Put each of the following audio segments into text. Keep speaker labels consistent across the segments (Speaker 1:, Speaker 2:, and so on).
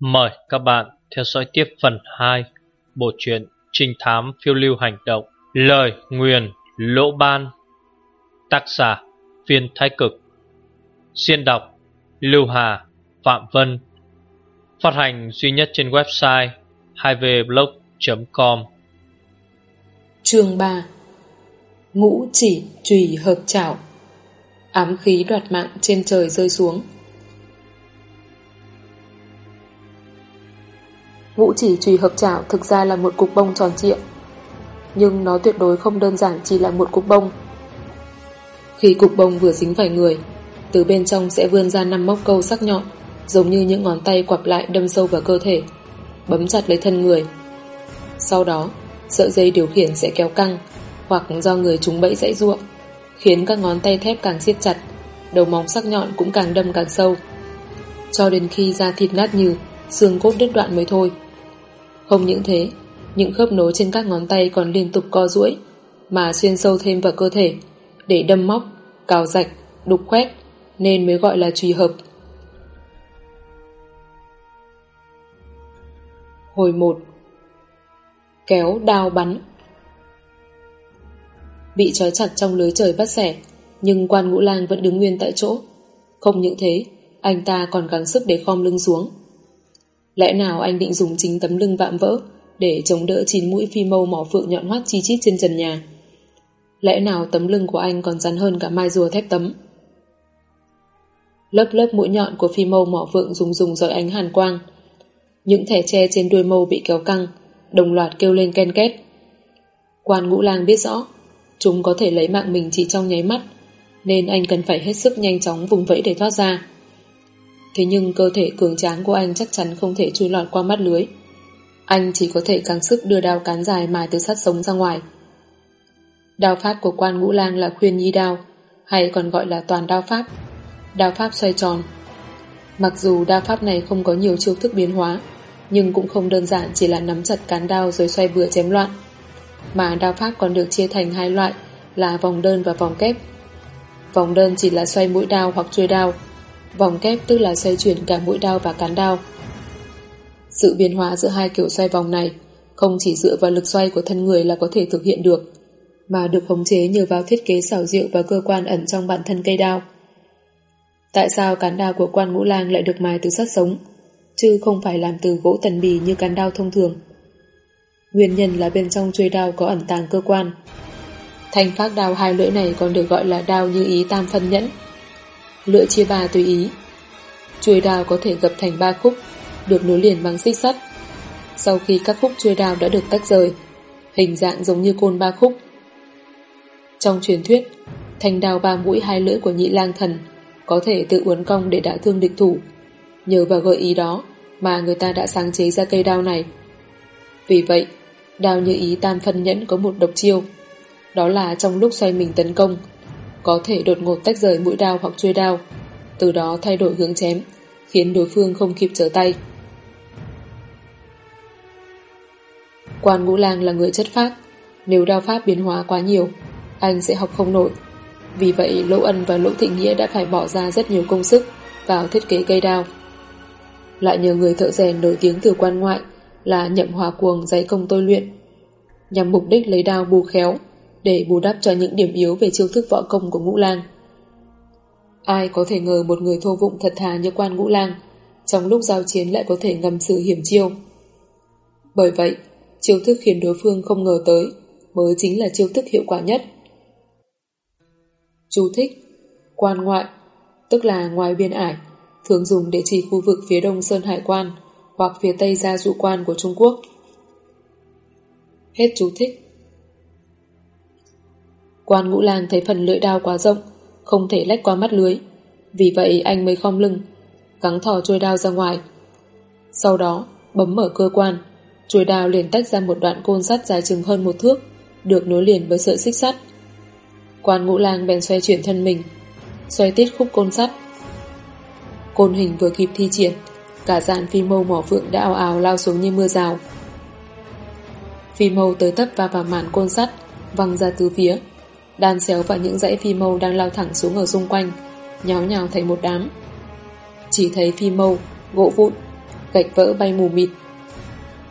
Speaker 1: Mời các bạn theo dõi tiếp phần 2 bộ truyện Trinh thám phiêu lưu hành động, Lời nguyền lỗ ban, Tác giả Viên Thái Cực. Xuyên đọc, Lưu Hà Phạm Vân. Phát hành duy nhất trên website 2vblog.com
Speaker 2: Chương 3 Ngũ chỉ trùy hợp chảo Ám khí đoạt mạng trên trời rơi xuống. Ngũ chỉ trùy hợp chảo thực ra là một cục bông tròn trịa. Nhưng nó tuyệt đối không đơn giản chỉ là một cục bông. Khi cục bông vừa dính phải người, Từ bên trong sẽ vươn ra năm móc câu sắc nhọn, Giống như những ngón tay quặp lại đâm sâu vào cơ thể, Bấm chặt lấy thân người. Sau đó, Sợi dây điều khiển sẽ kéo căng, Hoặc do người trúng bẫy dãy ruộng, Khiến các ngón tay thép càng siết chặt, Đầu móng sắc nhọn cũng càng đâm càng sâu. Cho đến khi da thịt nát như, Xương cốt đứt đoạn mới thôi. Không những thế Những khớp nối trên các ngón tay còn liên tục co duỗi Mà xuyên sâu thêm vào cơ thể Để đâm móc, cào rạch, đục khoét Nên mới gọi là trùy hợp. Hồi 1 Kéo đao bắn. Bị trói chặt trong lưới trời bắt xẻ Nhưng quan ngũ lang vẫn đứng nguyên tại chỗ. Không những thế Anh ta còn gắng sức để khom lưng xuống. Lẽ nào anh định dùng chính tấm lưng vạm vỡ Để chống đỡ chín mũi phi mâu mỏ phượng nhọn hoắt chi chít trên trần nhà Lẽ nào tấm lưng của anh còn rắn hơn cả mai rùa thép tấm Lớp lớp mũi nhọn của phi mâu mỏ phượng rùng rùng dọi ánh hàn quang những thẻ tre trên đuôi mâu bị kéo căng, đồng loạt kêu lên ken két. Quan ngũ lang biết rõ, chúng có thể lấy mạng mình chỉ trong nháy mắt, nên anh cần phải hết sức nhanh chóng vùng vẫy để thoát ra. Thế nhưng cơ thể cường tráng của anh chắc chắn không thể chui lọt qua mắt lưới. Anh chỉ có thể căng sức đưa đao cán dài mài từ sắt sống ra ngoài. Đao pháp của quan ngũ lang là khuyên nhi đao, hay còn gọi là toàn đao pháp. Đao pháp xoay tròn. Mặc dù đao pháp này không có nhiều chiêu thức biến hóa, nhưng cũng không đơn giản chỉ là nắm chặt cán đao rồi xoay bừa chém loạn. Mà đao pháp còn được chia thành hai loại là vòng đơn và vòng kép. Vòng đơn chỉ là xoay mũi đao hoặc chuôi đao, vòng kép tức là xoay chuyển cả mũi đao và cán đao. Sự biến hóa giữa hai kiểu xoay vòng này không chỉ dựa vào lực xoay của thân người là có thể thực hiện được, mà được khống chế nhờ vào thiết kế xảo diệu và cơ quan ẩn trong bản thân cây đao. Tại sao cán đao của quan ngũ lang lại được mài từ sắt sống? chứ không phải làm từ gỗ tần bì như cán đao thông thường. Nguyên nhân là bên trong chuôi đao có ẩn tàng cơ quan. Thanh phát đao hai lưỡi này còn được gọi là đao như ý tam phân nhẫn. Lưỡi chia ba tùy ý. Chuôi đao có thể gập thành ba khúc, được nối liền bằng xích sắt. Sau khi các khúc chuôi đao đã được tách rời, hình dạng giống như côn ba khúc. Trong truyền thuyết, thanh đao ba mũi hai lưỡi của nhị lang thần có thể tự uốn cong để đả thương địch thủ. Nhờ vào gợi ý đó mà người ta đã sáng chế ra cây đao này. Vì vậy, đao như ý tam phân nhẫn có một độc chiêu. Đó là trong lúc xoay mình tấn công, có thể đột ngột tách rời mũi đao hoặc chuôi đao, từ đó thay đổi hướng chém, khiến đối phương không kịp trở tay. Quan Ngũ Lang là người chất pháp nếu đao pháp biến hóa quá nhiều, anh sẽ học không nổi. Vì vậy Lỗ Ân và Lỗ Thị Nghĩa đã phải bỏ ra rất nhiều công sức vào thiết kế cây đao lại nhờ người thợ rèn nổi tiếng từ quan ngoại là nhậm hòa cuồng giấy công tôi luyện nhằm mục đích lấy đao bù khéo để bù đắp cho những điểm yếu về chiêu thức võ công của ngũ lang. Ai có thể ngờ một người thô vụng thật thà như quan ngũ lang trong lúc giao chiến lại có thể ngầm sự hiểm chiêu. Bởi vậy, chiêu thức khiến đối phương không ngờ tới mới chính là chiêu thức hiệu quả nhất. Chú thích Quan ngoại tức là ngoài biên ải thường dùng để chỉ khu vực phía đông Sơn Hải Quan hoặc phía tây Gia Dụ Quan của Trung Quốc. Hết chú thích. Quan ngũ lang thấy phần lưỡi đao quá rộng, không thể lách qua mắt lưới. Vì vậy anh mới khom lưng, gắng thò chuôi đao ra ngoài. Sau đó, bấm mở cơ quan, chuôi đao liền tách ra một đoạn côn sắt dài chừng hơn một thước, được nối liền với sợi xích sắt. Quan ngũ lang bèn xoay chuyển thân mình, xoay tiết khúc côn sắt, Côn hình vừa kịp thi triển, cả dàn phi mâu mỏ phượng đã ào ào lao xuống như mưa rào. Phi mâu tới tấp va vào màn côn sắt, văng ra từ phía, đan xéo vào những dãy phi mâu đang lao thẳng xuống ở xung quanh, nháo nhào thành một đám. Chỉ thấy phi mâu, gỗ vụn, gạch vỡ bay mù mịt.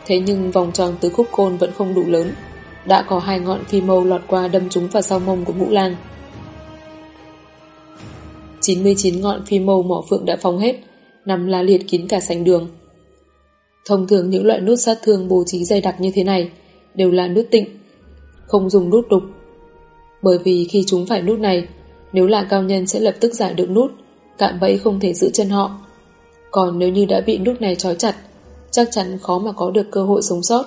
Speaker 2: Thế nhưng vòng tròn từ khúc côn vẫn không đủ lớn, đã có hai ngọn phi mâu lọt qua đâm trúng vào sau mông của ngũ lang. 99 ngọn phi mâu mỏ phượng đã phóng hết, nằm la liệt kín cả sảnh đường. Thông thường những loại nút sát thương bố trí dày đặc như thế này đều là nút tịnh, không dùng nút đục. Bởi vì khi chúng phải nút này, nếu là cao nhân sẽ lập tức giải được nút, cạm bẫy không thể giữ chân họ. Còn nếu như đã bị nút này trói chặt, chắc chắn khó mà có được cơ hội sống sót.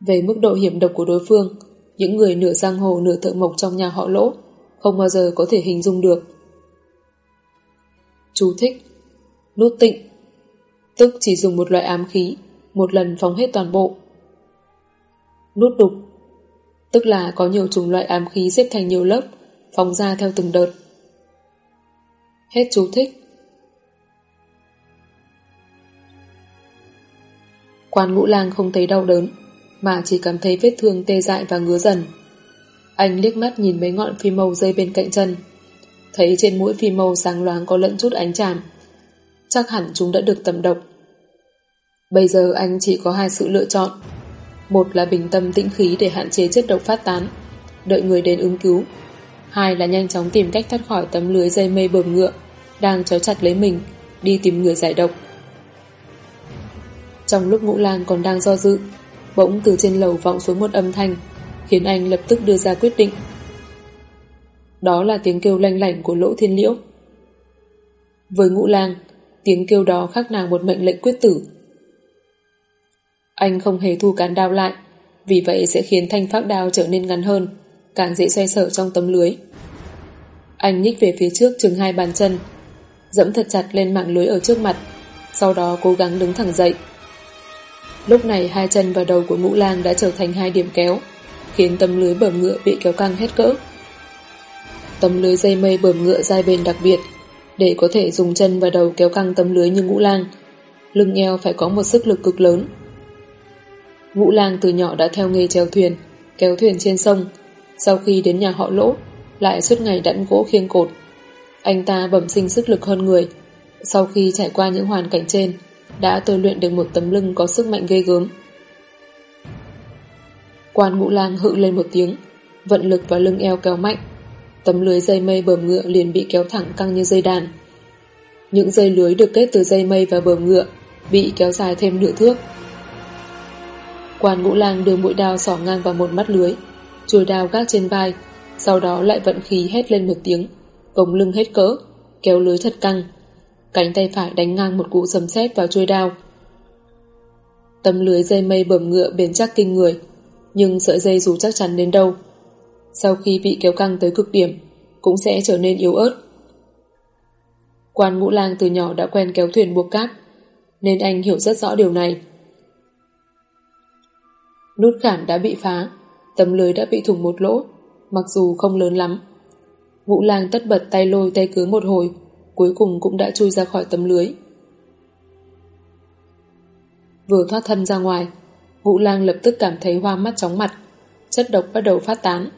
Speaker 2: Về mức độ hiểm độc của đối phương, những người nửa giang hồ nửa thợ mộc trong nhà họ lỗ không bao giờ có thể hình dung được. Chú thích Nút tịnh Tức chỉ dùng một loại ám khí Một lần phóng hết toàn bộ Nút đục Tức là có nhiều chủng loại ám khí xếp thành nhiều lớp, Phóng ra theo từng đợt. Hết chú thích. Quan ngũ lang không thấy đau đớn, Mà chỉ cảm thấy vết thương tê dại và ngứa dần. Anh liếc mắt nhìn mấy ngọn phi màu dây bên cạnh chân. Thấy trên mũi phi màu sáng loáng có lẫn chút ánh tràm Chắc hẳn chúng đã được tầm độc. Bây giờ anh chỉ có hai sự lựa chọn. Một là bình tâm tĩnh khí để hạn chế chất độc phát tán Đợi người đến ứng cứu Hai là nhanh chóng tìm cách thoát khỏi tấm lưới dây mây bờm ngựa Đang trói chặt lấy mình Đi tìm người giải độc Trong lúc ngũ lang còn đang do dự Bỗng từ trên lầu vọng xuống một âm thanh Khiến anh lập tức đưa ra quyết định đó là tiếng kêu lanh lảnh của lỗ thiên liễu. Với ngũ lang, tiếng kêu đó khác nào một mệnh lệnh quyết tử. Anh không hề thu cán đao lại, vì vậy sẽ khiến thanh pháp đao trở nên ngắn hơn, càng dễ xoay sở trong tấm lưới. Anh nhích về phía trước chừng hai bàn chân, dẫm thật chặt lên mạng lưới ở trước mặt, sau đó cố gắng đứng thẳng dậy. Lúc này hai chân và đầu của ngũ lang đã trở thành hai điểm kéo, khiến tấm lưới bờm ngựa bị kéo căng hết cỡ tấm lưới dây mây bờm ngựa dai bền đặc biệt để có thể dùng chân và đầu kéo căng tấm lưới như ngũ lang. Lưng eo phải có một sức lực cực lớn. Vũ lang từ nhỏ đã theo nghề treo thuyền, kéo thuyền trên sông. Sau khi đến nhà họ lỗ, lại suốt ngày đẵn gỗ khiêng cột. Anh ta bẩm sinh sức lực hơn người. Sau khi trải qua những hoàn cảnh trên, đã tôi luyện được một tấm lưng có sức mạnh ghê gớm. Quan ngũ lang hự lên một tiếng, vận lực và lưng eo kéo mạnh, tấm lưới dây mây bờm ngựa liền bị kéo thẳng căng như dây đàn. Những dây lưới được kết từ dây mây và bờm ngựa bị kéo dài thêm nửa thước. Quan ngũ lang đưa mũi đao sỏ ngang vào một mắt lưới, chuôi đao gác trên vai, sau đó lại vận khí hét lên một tiếng, cổng lưng hết cỡ, kéo lưới thật căng. Cánh tay phải đánh ngang một cú sấm sét vào chuôi đao. Tấm lưới dây mây bẩm ngựa bền chắc kinh người, nhưng sợi dây dù chắc chắn đến đâu, sau khi bị kéo căng tới cực điểm, cũng sẽ trở nên yếu ớt. Quan ngũ lang từ nhỏ đã quen kéo thuyền buộc cát, nên anh hiểu rất rõ điều này. Nút khảm đã bị phá, tấm lưới đã bị thủng một lỗ, mặc dù không lớn lắm. Ngũ lang tất bật tay lôi tay cứ một hồi, cuối cùng cũng đã chui ra khỏi tấm lưới. Vừa thoát thân ra ngoài, ngũ lang lập tức cảm thấy hoa mắt chóng mặt, chất độc bắt đầu phát tán.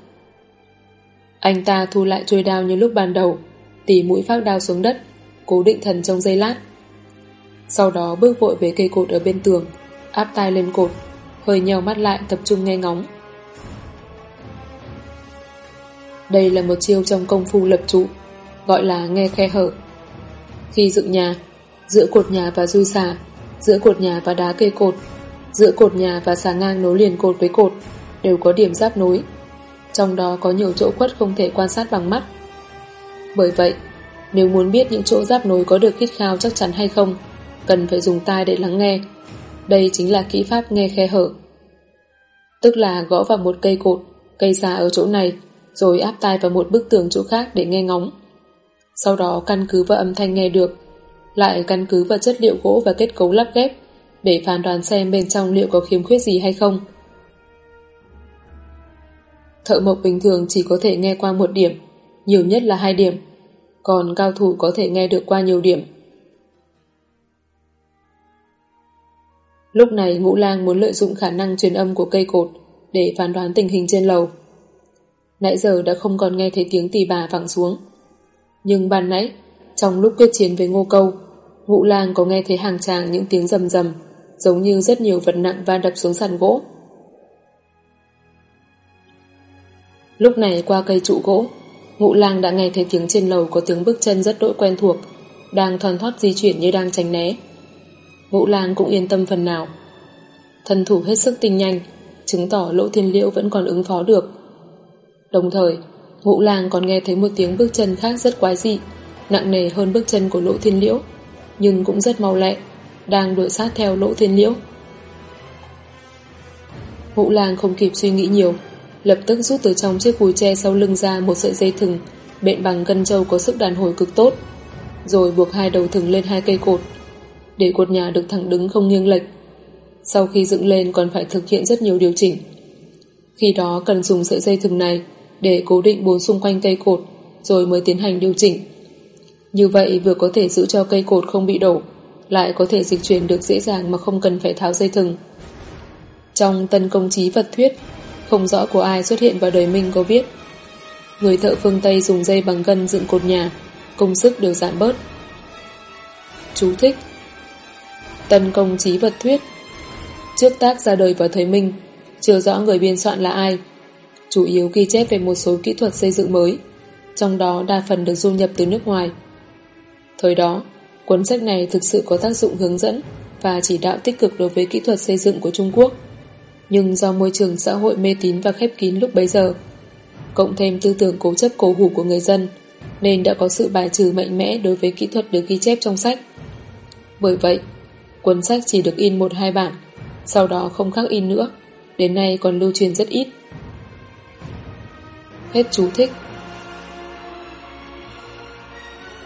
Speaker 2: Anh ta thu lại chuôi đao như lúc ban đầu, tỉ mũi phát đao xuống đất, cố định thần trong giây lát. Sau đó bước vội về cây cột ở bên tường, áp tai lên cột, hơi nheo mắt lại tập trung nghe ngóng. Đây là một chiêu trong công phu lập trụ, gọi là nghe khe hở. Khi dựng nhà, giữa cột nhà và dư xà, giữa cột nhà và đá kê cột, giữa cột nhà và xà ngang nối liền cột với cột, đều có điểm giáp nối, trong đó có nhiều chỗ khuất không thể quan sát bằng mắt. Bởi vậy, nếu muốn biết những chỗ giáp nối có được khít khao chắc chắn hay không, cần phải dùng tai để lắng nghe. Đây chính là kỹ pháp nghe khe hở. Tức là gõ vào một cây cột, cây xa ở chỗ này, rồi áp tai vào một bức tường chỗ khác để nghe ngóng. Sau đó căn cứ vào âm thanh nghe được, lại căn cứ vào chất liệu gỗ và kết cấu lắp ghép để phán đoán xem bên trong liệu có khiếm khuyết gì hay không. Thợ mộc bình thường chỉ có thể nghe qua một điểm, nhiều nhất là hai điểm, còn cao thủ có thể nghe được qua nhiều điểm. Lúc này ngũ lang muốn lợi dụng khả năng truyền âm của cây cột để phán đoán tình hình trên lầu. Nãy giờ đã không còn nghe thấy tiếng tỳ bà vẳng xuống. Nhưng ban nãy, trong lúc quyết chiến với ngô câu, Ngũ lang có nghe thấy hàng tràng những tiếng rầm rầm, giống như rất nhiều vật nặng va đập xuống sàn gỗ. Lúc này qua cây trụ gỗ, ngũ lang đã nghe thấy tiếng trên lầu có tiếng bước chân rất đỗi quen thuộc, đang thoăn thoát di chuyển như đang tránh né. Vũ lang cũng yên tâm phần nào. Thân thủ hết sức tinh nhanh, chứng tỏ lỗ thiên liễu vẫn còn ứng phó được. Đồng thời, Vũ lang còn nghe thấy một tiếng bước chân khác rất quái dị, nặng nề hơn bước chân của lỗ thiên liễu, nhưng cũng rất mau lẹ, đang đuổi sát theo lỗ thiên liễu. Vũ lang không kịp suy nghĩ nhiều, lập tức rút từ trong chiếc cùi tre sau lưng ra một sợi dây thừng bện bằng gân trâu có sức đàn hồi cực tốt, rồi buộc hai đầu thừng lên hai cây cột, để cột nhà được thẳng đứng không nghiêng lệch. Sau khi dựng lên còn phải thực hiện rất nhiều điều chỉnh. Khi đó cần dùng sợi dây thừng này để cố định bốn xung quanh cây cột, rồi mới tiến hành điều chỉnh. Như vậy vừa có thể giữ cho cây cột không bị đổ, lại có thể dịch chuyển được dễ dàng mà không cần phải tháo dây thừng. Trong tân công trí vật thuyết, không rõ của ai xuất hiện vào đời mình có viết Người thợ phương Tây dùng dây bằng gân dựng cột nhà, công sức đều giảm bớt. Chú thích Tân công trí vật thuyết Trước tác ra đời vào thời Minh, chưa rõ người biên soạn là ai, chủ yếu ghi chép về một số kỹ thuật xây dựng mới, trong đó đa phần được du nhập từ nước ngoài. Thời đó, cuốn sách này thực sự có tác dụng hướng dẫn và chỉ đạo tích cực đối với kỹ thuật xây dựng của Trung Quốc. Nhưng do môi trường xã hội mê tín và khép kín lúc bấy giờ, cộng thêm tư tưởng cố chấp cố hủ của người dân, nên đã có sự bài trừ mạnh mẽ đối với kỹ thuật được ghi chép trong sách. Bởi vậy, cuốn sách chỉ được in một hai bản, sau đó không khắc in nữa, đến nay còn lưu truyền rất ít. Hết chú thích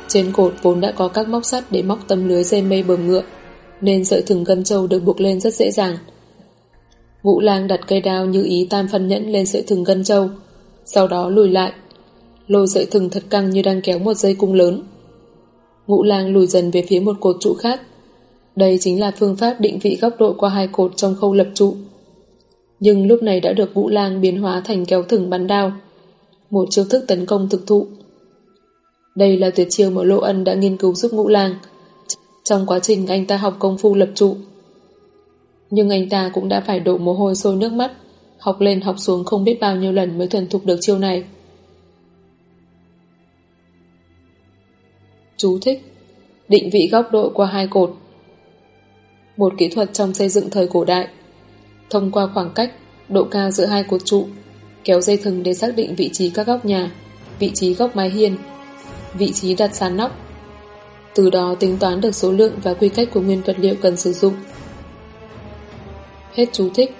Speaker 2: Trên cột vốn đã có các móc sắt để móc tấm lưới dây mây bờm ngựa, nên sợi thừng gân trâu được buộc lên rất dễ dàng. Ngũ lang đặt cây đao như ý tam phân nhẫn lên sợi thừng gân trâu, sau đó lùi lại, lôi sợi thừng thật căng như đang kéo một dây cung lớn. Ngũ lang lùi dần về phía một cột trụ khác. Đây chính là phương pháp định vị góc độ qua hai cột trong khâu lập trụ. Nhưng lúc này đã được vũ lang biến hóa thành kéo thừng bắn đao, một chiêu thức tấn công thực thụ. Đây là tuyệt chiêu mà Lô Ân đã nghiên cứu giúp Ngũ lang trong quá trình anh ta học công phu lập trụ. Nhưng anh ta cũng đã phải đổ mồ hôi sôi nước mắt học lên học xuống không biết bao nhiêu lần mới thuần thục được chiêu này. Chú thích Định vị góc độ qua hai cột một kỹ thuật trong xây dựng thời cổ đại Thông qua khoảng cách, độ cao giữa hai cột trụ kéo dây thừng để xác định vị trí các góc nhà, vị trí góc mái hiên, vị trí đặt sàn nóc. Từ đó tính toán được số lượng và quy cách của nguyên vật liệu cần sử dụng. Hết chú thích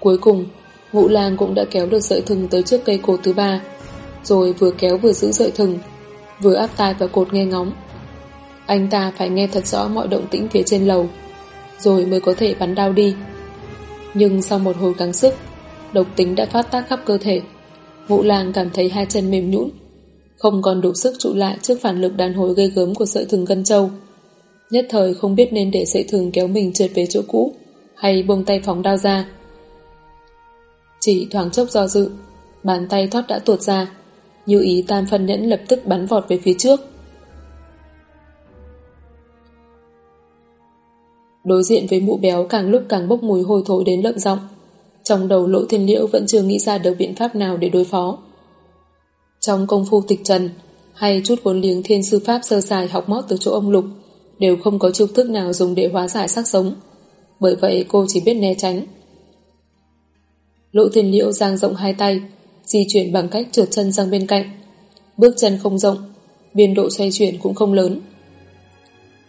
Speaker 2: Cuối cùng, ngũ lang cũng đã kéo được sợi thừng tới trước cây cột thứ ba, rồi vừa kéo vừa giữ sợi thừng, vừa áp tai vào cột nghe ngóng. Anh ta phải nghe thật rõ mọi động tĩnh phía trên lầu, rồi mới có thể bắn đao đi. Nhưng sau một hồi gắng sức, độc tính đã phát tác khắp cơ thể. Ngũ lang cảm thấy hai chân mềm nhũn, không còn đủ sức trụ lại trước phản lực đàn hồi gây gớm của sợi thừng gân trâu. Nhất thời không biết nên để sợi thừng kéo mình trượt về chỗ cũ, hay buông tay phóng đao ra. Chỉ thoáng chốc do dự, bàn tay thoát đã tuột ra, như ý tam phân nhẫn lập tức bắn vọt về phía trước. Đối diện với mụ béo càng lúc càng bốc mùi hôi thối đến lợm giọng Trong đầu lỗ thiên liễu vẫn chưa nghĩ ra được biện pháp nào để đối phó. Trong công phu tịch trần, hay chút vốn liếng thiên sư pháp sơ sài học mót từ chỗ ông Lục, đều không có chiêu thức nào dùng để hóa giải sắc sống. Bởi vậy cô chỉ biết né tránh. Lỗ thiên liễu giang rộng hai tay, di chuyển bằng cách trượt chân sang bên cạnh. Bước chân không rộng, biên độ xoay chuyển cũng không lớn.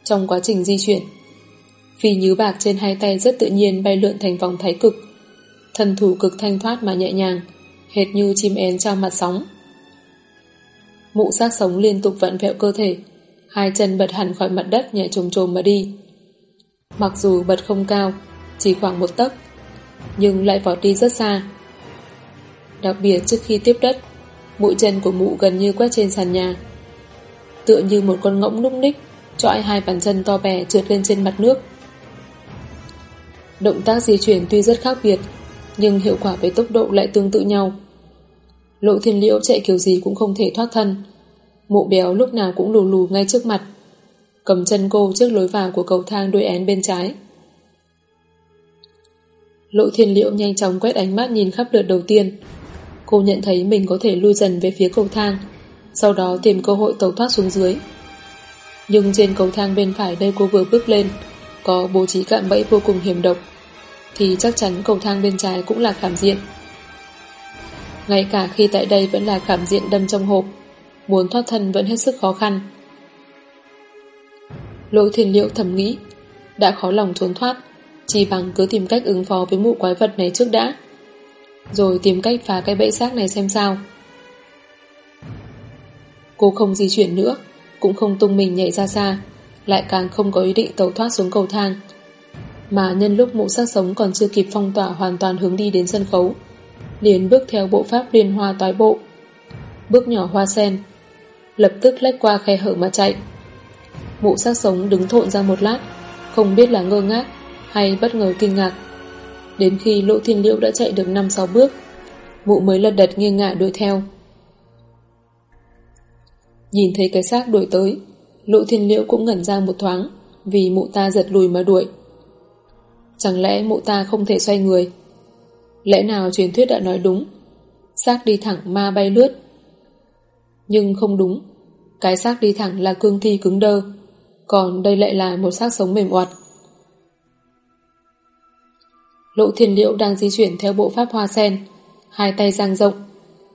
Speaker 2: Trong quá trình di chuyển, phi nhứ bạc trên hai tay rất tự nhiên bay lượn thành vòng thái cực. Thân thủ cực thanh thoát mà nhẹ nhàng, hệt như chim én trong mặt sóng. Mụ xác sống liên tục vận vẹo cơ thể, hai chân bật hẳn khỏi mặt đất nhẹ trồm trồm mà đi. Mặc dù bật không cao, chỉ khoảng một tấc, nhưng lại vọt đi rất xa. Đặc biệt trước khi tiếp đất, mũi chân của mụ gần như quét trên sàn nhà. Tựa như một con ngỗng núp ních, trọi hai bàn chân to bè trượt lên trên mặt nước. Động tác di chuyển tuy rất khác biệt, nhưng hiệu quả về tốc độ lại tương tự nhau. Lộ thiên liễu chạy kiểu gì cũng không thể thoát thân. Mụ béo lúc nào cũng lù lù ngay trước mặt, cầm chân cô trước lối vào của cầu thang đôi én bên trái. Lộ thiên liễu nhanh chóng quét ánh mắt nhìn khắp lượt đầu tiên. Cô nhận thấy mình có thể lui dần về phía cầu thang, sau đó tìm cơ hội tẩu thoát xuống dưới. Nhưng trên cầu thang bên phải nơi cô vừa bước lên, có bố trí cạm bẫy vô cùng hiểm độc, thì chắc chắn cầu thang bên trái cũng là khảm diện. Ngay cả khi tại đây vẫn là khảm diện đâm trong hộp, muốn thoát thân vẫn hết sức khó khăn. Lỗ thiên liệu thầm nghĩ, đã khó lòng trốn thoát, chỉ bằng cứ tìm cách ứng phó với mụ quái vật này trước đã. Rồi tìm cách phá cái bẫy xác này xem sao. Cô không di chuyển nữa, cũng không tung mình nhảy ra xa, lại càng không có ý định tẩu thoát xuống cầu thang. Mà nhân lúc mụ xác sống còn chưa kịp phong tỏa hoàn toàn hướng đi đến sân khấu, liền bước theo bộ pháp liên hoa toái bộ. Bước nhỏ hoa sen, lập tức lách qua khe hở mà chạy. Mụ xác sống đứng thộn ra một lát, không biết là ngơ ngác hay bất ngờ kinh ngạc. Đến khi Lỗ Thiên Liễu đã chạy được 5-6 bước, mụ mới lật đật nghiêng ngả đuổi theo. Nhìn thấy cái xác đuổi tới, Lỗ Thiên Liễu cũng ngẩn ra một thoáng vì mụ ta giật lùi mà đuổi. Chẳng lẽ mụ ta không thể xoay người? Lẽ nào truyền thuyết đã nói đúng? Xác đi thẳng ma bay lướt. Nhưng không đúng. Cái xác đi thẳng là cương thi cứng đơ, còn đây lại là một xác sống mềm oặt. Lộ thiên liễu đang di chuyển theo bộ pháp hoa sen, hai tay dang rộng,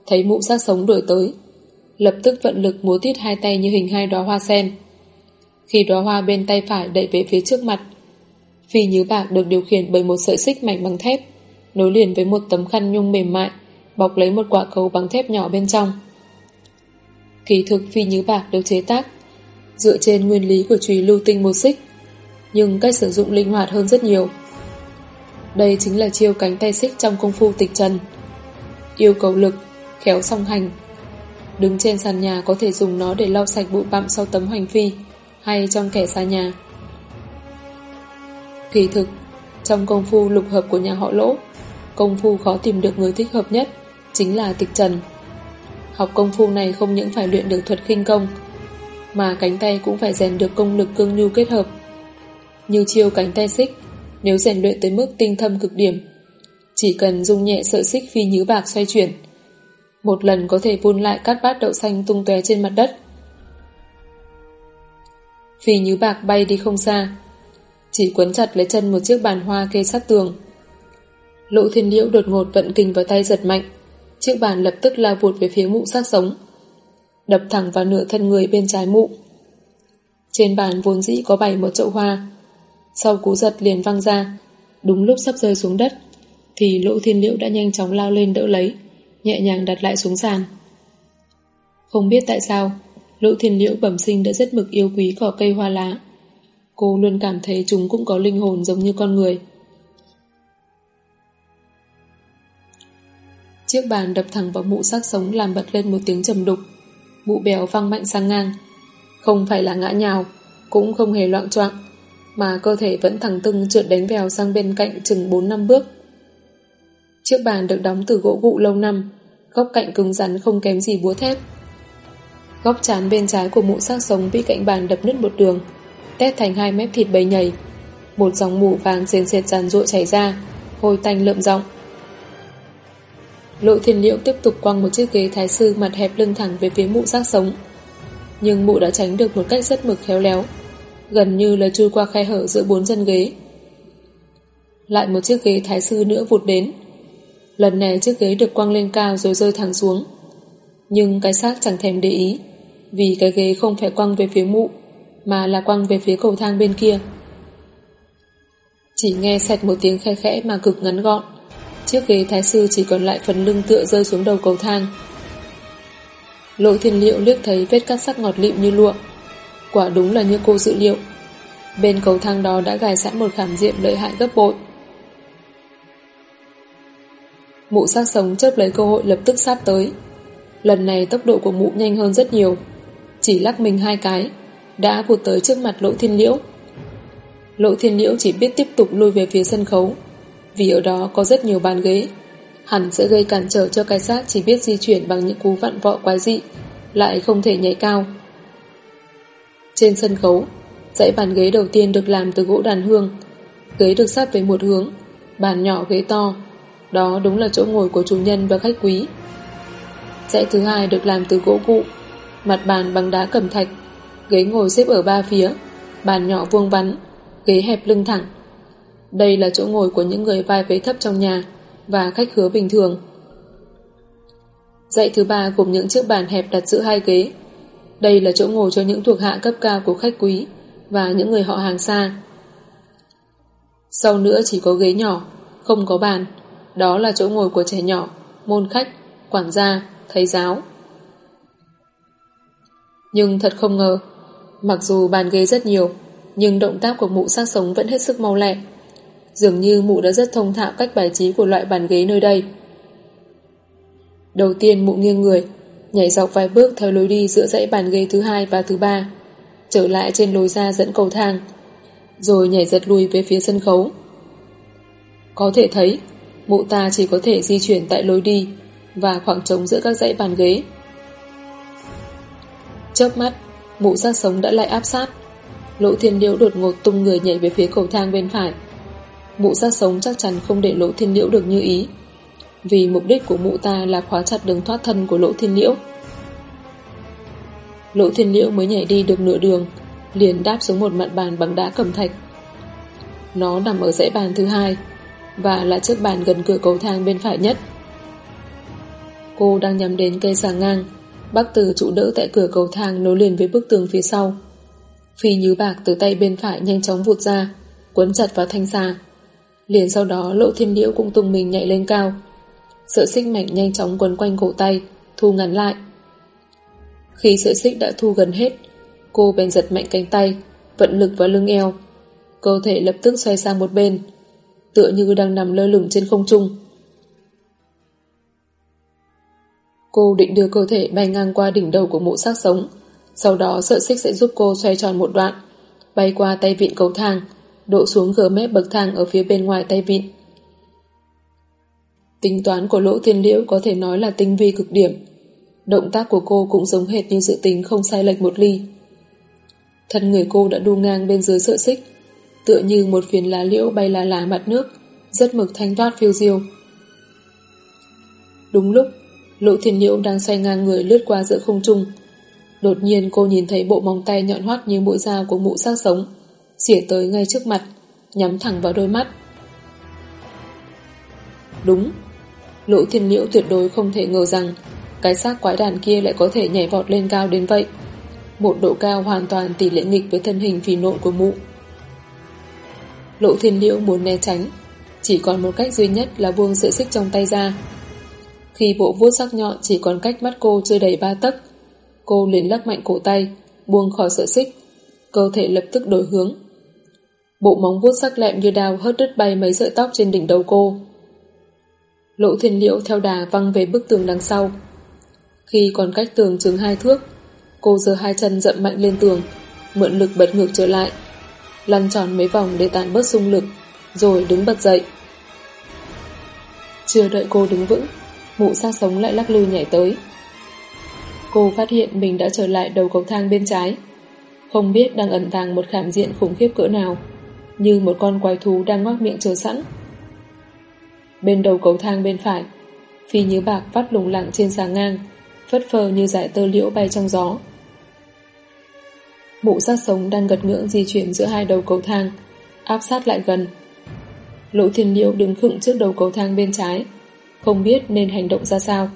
Speaker 2: thấy mụ xác sống đuổi tới. Lập tức vận lực múa tiết hai tay như hình hai đóa hoa sen. Khi đóa hoa bên tay phải đẩy về phía trước mặt, phi nhứ bạc được điều khiển bởi một sợi xích mảnh bằng thép, nối liền với một tấm khăn nhung mềm mại, bọc lấy một quả cầu bằng thép nhỏ bên trong. Kỳ thực phi nhứ bạc được chế tác dựa trên nguyên lý của chùy lưu tinh một xích, nhưng cách sử dụng linh hoạt hơn rất nhiều. Đây chính là chiêu cánh tay xích trong công phu tịch trần. Yêu cầu lực, khéo song hành. Đứng trên sàn nhà có thể dùng nó để lau sạch bụi bặm sau tấm hoành phi hay trong kẻ xa nhà. Kỳ thực, trong công phu lục hợp của nhà họ lỗ, công phu khó tìm được người thích hợp nhất chính là tịch trần. Học công phu này không những phải luyện được thuật khinh công, mà cánh tay cũng phải rèn được công lực cương nhu kết hợp. Như chiêu cánh tay xích, nếu rèn luyện tới mức tinh thâm cực điểm, chỉ cần dùng nhẹ sợi xích phi nhứ bạc xoay chuyển, một lần có thể vun lại cát bát đậu xanh tung tóe trên mặt đất. Phi nhứ bạc bay đi không xa, chỉ quấn chặt lấy chân một chiếc bàn hoa kê sát tường. Lộ thiên liễu đột ngột vận kình vào tay giật mạnh, chiếc bàn lập tức lao vụt về phía mụ xác sống đập thẳng vào nửa thân người bên trái mụ. Trên bàn vốn dĩ có bày một chậu hoa, sau cú giật liền văng ra, đúng lúc sắp rơi xuống đất, thì lỗ thiên liễu đã nhanh chóng lao lên đỡ lấy, nhẹ nhàng đặt lại xuống sàn. Không biết tại sao, lỗ thiên liễu bẩm sinh đã rất mực yêu quý cỏ cây hoa lá. Cô luôn cảm thấy chúng cũng có linh hồn giống như con người. Chiếc bàn đập thẳng vào mụ xác sống làm bật lên một tiếng trầm đục mụ bèo văng mạnh sang ngang. Không phải là ngã nhào, cũng không hề loạn trọng, mà cơ thể vẫn thẳng tưng trượt đánh vèo sang bên cạnh chừng 4 năm bước. Chiếc bàn được đóng từ gỗ vụ lâu năm, góc cạnh cứng rắn không kém gì búa thép. Góc chán bên trái của mụ xác sống bị cạnh bàn đập nứt một đường, tét thành hai mép thịt bầy nhầy. Một dòng mù vàng sền sệt ràn rụa chảy ra, hôi tanh lợm rộng. Lộ thiên liễu tiếp tục quăng một chiếc ghế thái sư mặt hẹp lưng thẳng về phía mụ xác sống. Nhưng mụ đã tránh được một cách rất mực khéo léo, gần như là chui qua khe hở giữa bốn chân ghế. Lại một chiếc ghế thái sư nữa vụt đến. Lần này chiếc ghế được quăng lên cao rồi rơi thẳng xuống. Nhưng cái xác chẳng thèm để ý, vì cái ghế không phải quăng về phía mụ, mà là quăng về phía cầu thang bên kia. Chỉ nghe sạch một tiếng khe khẽ mà cực ngắn gọn. Chiếc ghế thái sư chỉ còn lại phần lưng tựa rơi xuống đầu cầu thang. Lộ thiên liệu liếc thấy vết cắt sắc ngọt lịm như lụa. Quả đúng là như cô dự liệu. Bên cầu thang đó đã gài sẵn một khảm diệm lợi hại gấp bội. Mụ xác sống chớp lấy cơ hội lập tức sát tới. Lần này tốc độ của mụ nhanh hơn rất nhiều. Chỉ lắc mình hai cái, đã vụt tới trước mặt lỗ thiên liễu. Lỗ thiên liễu chỉ biết tiếp tục lui về phía sân khấu, vì ở đó có rất nhiều bàn ghế. Hẳn sẽ gây cản trở cho cái xác chỉ biết di chuyển bằng những cú vặn vọ quái dị, lại không thể nhảy cao. Trên sân khấu, Dãy bàn ghế đầu tiên được làm từ gỗ đàn hương Ghế được sắp về một hướng Bàn nhỏ ghế to đó đúng là chỗ ngồi của chủ nhân và khách quý. Dãy thứ hai được làm từ gỗ cụ Mặt bàn bằng đá cẩm thạch, Ghế ngồi xếp ở ba phía, Bàn nhỏ vuông vắn, Ghế hẹp lưng thẳng. Đây là chỗ ngồi của những người vai vế thấp trong nhà Và khách khứa bình thường. Dãy thứ ba gồm những chiếc bàn hẹp đặt giữa hai ghế. Đây là chỗ ngồi cho những thuộc hạ cấp cao của khách quý Và những người họ hàng xa. Sau nữa chỉ có ghế nhỏ, Không có bàn. Đó là chỗ ngồi của trẻ nhỏ Môn khách, quản gia, thầy giáo. Nhưng thật không ngờ Mặc dù bàn ghế rất nhiều Nhưng động tác của mụ sát sống vẫn hết sức mau lẹ. Dường như mụ đã rất thông thạo cách bài trí của loại bàn ghế nơi đây. Đầu tiên mụ nghiêng người Nhảy dọc vài bước theo lối đi giữa dãy bàn ghế thứ hai và thứ ba Trở lại trên lối ra dẫn cầu thang Rồi nhảy giật lùi về phía sân khấu. Có thể thấy Mụ ta chỉ có thể di chuyển tại lối đi Và khoảng trống giữa các dãy bàn ghế. Chớp mắt Mụ sát sống đã lại áp sát. Lỗ thiên liễu đột ngột tung người nhảy về phía cầu thang bên phải. Mụ sát sống chắc chắn không để lỗ thiên liễu được như ý, Vì mục đích của mụ ta là khóa chặt đường thoát thân của lỗ thiên liễu. Lỗ thiên liễu mới nhảy đi được nửa đường, Liền đáp xuống một mặt bàn bằng đá cẩm thạch. Nó nằm ở dãy bàn thứ hai. Và là chiếc bàn gần cửa cầu thang bên phải nhất Cô đang nhắm đến cây xà ngang Bác Từ trụ đỡ tại cửa cầu thang nối liền với bức tường phía sau. Phi nhứ bạc từ tay bên phải nhanh chóng vụt ra, quấn chặt vào thanh xà. Liền sau đó lộ thiên liễu cũng tung mình nhảy lên cao. Sợi xích mảnh nhanh chóng quấn quanh cổ tay, thu ngắn lại. Khi sợi xích đã thu gần hết, cô bèn giật mạnh cánh tay, vận lực vào lưng eo. Cơ thể lập tức xoay sang một bên, tựa như đang nằm lơ lửng trên không trung. Cô định đưa cơ thể bay ngang qua đỉnh đầu của mụ xác sống, Sau đó sợi xích sẽ giúp cô xoay tròn một đoạn, Bay qua tay vịn cầu thang Độ xuống gờ mép bậc thang ở phía bên ngoài tay vịn. Tính toán của lỗ thiên liễu có thể nói là tinh vi cực điểm. Động tác của cô cũng giống hệt như dự tính không sai lệch một ly. Thân người cô đã đu ngang bên dưới sợi xích Tựa như một phiến lá liễu bay là lá mặt nước Rất mực thanh thoát phiêu diêu Đúng lúc Lỗ thiên nhiễu đang xoay ngang người lướt qua giữa không trung. Đột nhiên cô nhìn thấy bộ móng tay nhọn hoắt như mũi dao của mụ xác sống, xỉa tới ngay trước mặt, nhắm thẳng vào đôi mắt. Đúng, lỗ thiên nhiễu tuyệt đối không thể ngờ rằng cái xác quái đàn kia lại có thể nhảy vọt lên cao đến vậy. Một độ cao hoàn toàn tỷ lệ nghịch với thân hình phì nộn của mụ. Lộ thiên liễu muốn né tránh, chỉ còn một cách duy nhất là buông sợi xích trong tay ra, khi bộ vuốt sắc nhọn chỉ còn cách mắt cô chưa đầy ba tấc, cô liền lắc mạnh cổ tay, buông khỏi sợi xích, cơ thể lập tức đổi hướng. Bộ móng vuốt sắc lẹm như đào hớt đứt bay mấy sợi tóc trên đỉnh đầu cô. Lỗ thiên liễu theo đà văng về bức tường đằng sau. Khi còn cách tường chừng hai thước, cô giơ hai chân dậm mạnh lên tường, mượn lực bật ngược trở lại, lăn tròn mấy vòng để tàn bớt xung lực, rồi đứng bật dậy. Chưa đợi cô đứng vững, mụ xác sống lại lắc lư nhảy tới. Cô phát hiện mình đã trở lại đầu cầu thang bên trái. Không biết đang ẩn tàng một khảm diện khủng khiếp cỡ nào, như một con quái thú đang ngoác miệng chờ sẵn. Bên đầu cầu thang bên phải, phi như bạc vắt lùng lặng trên sàn ngang, phất phơ như dải tơ liễu bay trong gió. Mụ sát sống đang gật ngưỡng di chuyển giữa hai đầu cầu thang, áp sát lại gần. Lỗ thiên liễu đứng khựng trước đầu cầu thang bên trái, không biết nên hành động ra sao.